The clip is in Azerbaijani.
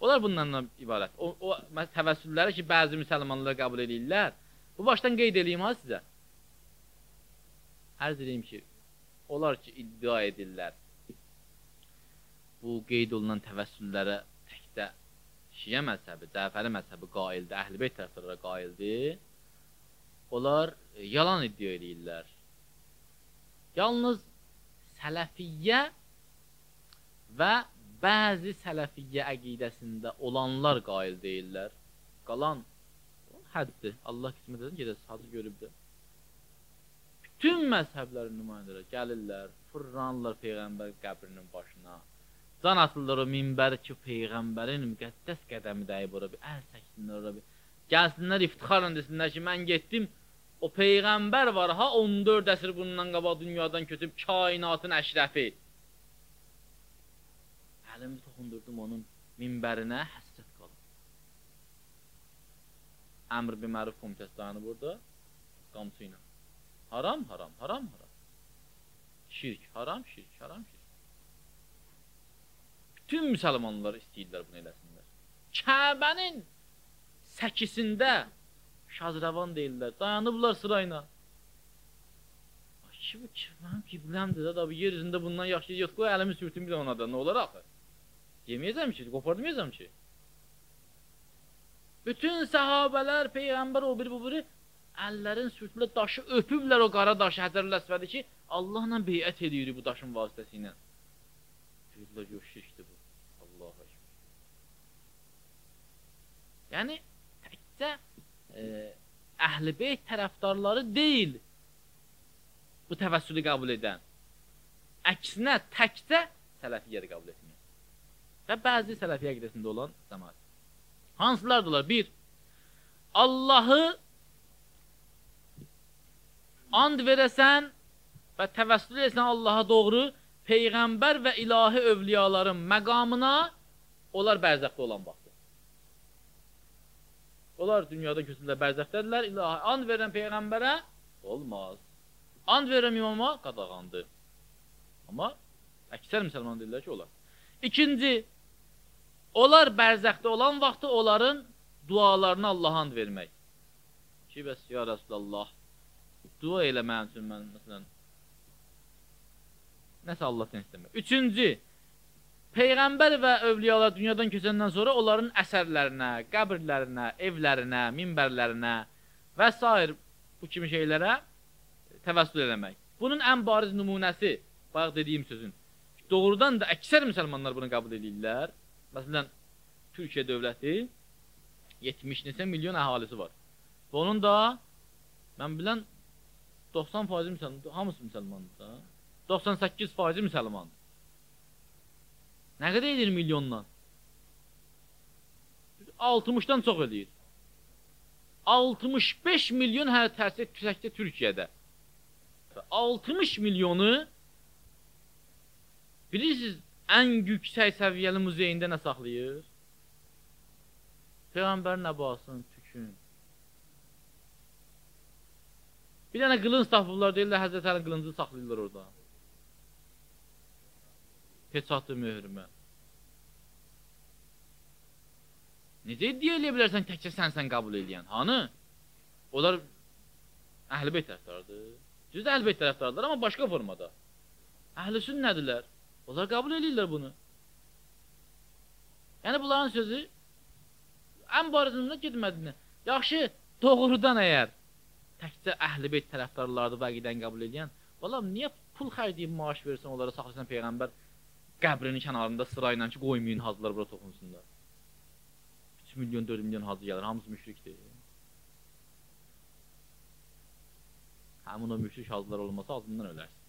Onlar bundan ibarət. O, o təvəssülləri ki, bəzi müsəlmanlar qəbul edirlər. Bu başdan qeyd edeyim ha sizə. Ərz edeyim ki, onlar ki, iddia edirlər. Bu qeyd olunan təvəssüllərə təkdə Şiə məzhəbi, Cəfəri məzhəbi qaildir, Əhl-i Beyt tərəfdarları qaildir. Onlar e, yalan iddia edirlər. Yalnız sələfiyyə və bəzi sələfiyyə əqidəsində olanlar qail deyirlər. Qalan həddir. Allah qismət edən gedəs, hacı görübdür. Bütün məzhəblərin nümayəndələri gəlirlər, fırlanırlar Peyğəmbər qəbrinin başına. Can atırlar o minbəri ki, Peyğəmbərin müqəddəs qədəmi dəyib ora bir, əl çəksinlər ora bir. Gəlsinlər iftixarla desinlər ki, mən getdim, o Peyğəmbər var ha, 14 əsr bundan qabaq dünyadan kötüb kainatın əşrəfi. Əlimi toxundurdum onun minbərinə, həsrət qalım. Əmr bir məruf komitəsi dayanıb burada, qamçı ilə. Haram, haram, haram, haram. Şirk, haram, şirk, haram, şirk. Bütün müsəlmanlar istəyirlər bunu eləsinlər. Kəbənin səkisində şazrəvan deyirlər, dayanıblar sırayla. Ki, bu ki, mənim qibləmdir də, da, yer üzündə bundan yaxşı yox, qoy əlimi sürtüm bir də ona da, nə olar axı? Yeməyəcəm ki, qopartmayacam ki. Bütün səhabələr, Peyğəmbər o biri bu biri əllərin sürtüblər, daşı öpüblər o qara daşı Həcərül Əsvədi ki, Allahla beyət edirik bu daşın vasitəsi ilə. Deyirlər, yox, şirkdir bu. Allahəkbər. Yəni, təkcə e, əhl-i beyt tərəfdarları deyil bu təvəssülü qəbul edən. Əksinə, təkcə sələfiyyəri qəbul etmir və bəzi sələfiyyə əqidəsində olan cəmaat. Hansılardırlar? Bir, Allahı and verəsən və təvəssül etsən Allaha doğru Peyğəmbər və ilahi övliyaların məqamına onlar bərzəxdə olan vaxtdır. Onlar dünyada kötülər bərzəxdədirlər, ilahi and verən Peyğəmbərə olmaz. And verən imama qadağandır. Amma əksər müsəlman deyirlər ki, olar. İkinci, Onlar bərzəxdə olan vaxtı onların dualarını Allaha and vermək. Ki, bəs, ya Rasulallah, dua elə mənim üçün, mən, məsələn, nəsə Allahdan istəmək. Üçüncü, Peyğəmbər və övliyalar dünyadan keçəndən sonra onların əsərlərinə, qəbirlərinə, evlərinə, minbərlərinə və s. bu kimi şeylərə təvəssül eləmək. Bunun ən bariz nümunəsi, bayaq dediyim sözün, doğrudan da əksər müsəlmanlar bunu qəbul edirlər. Məsələn, Türkiyə dövləti 70 neçə milyon əhalisi var. Və onun da mən bilən 90% müsəlman, hamısı müsəlmandır da. 98% müsəlmandır. Nə qədər edir milyondan? 60-dan çox edir. 65 milyon hər təhsil təkcə Türkiyədə. 60 milyonu bilirsiniz ən yüksək səviyyəli muzeyində nə saxlayır? Peyğəmbərin əbasını tükün. Bir dənə qılınc tapıblar, deyirlər Həzrət Əli qılıncı saxlayırlar orada. Peçatı möhrümə. Necə iddia eləyə bilərsən təkcə sənsən qəbul eləyən? Hanı? Onlar əhl-i beyt tərəfdardır. Düz əhl-i beyt tərəfdardır, amma başqa formada. Əhl-i sünnədirlər. Onlar qəbul edirlər bunu. Yəni bunların sözü ən barizində getmədiyinə. Yaxşı, doğrudan əgər təkcə əhl-i beyt tərəfdarlardır və əqidən qəbul edən, valla niyə pul xərcləyib maaş versən, onlara saxlasan Peyğəmbər qəbrinin kənarında sırayla ki, qoymayın hacılar bura toxunsunlar. 3 milyon, 4 milyon hacı gəlir, hamısı müşrikdir. Həmin o müşrik hacılar olmasa azından ölərsən.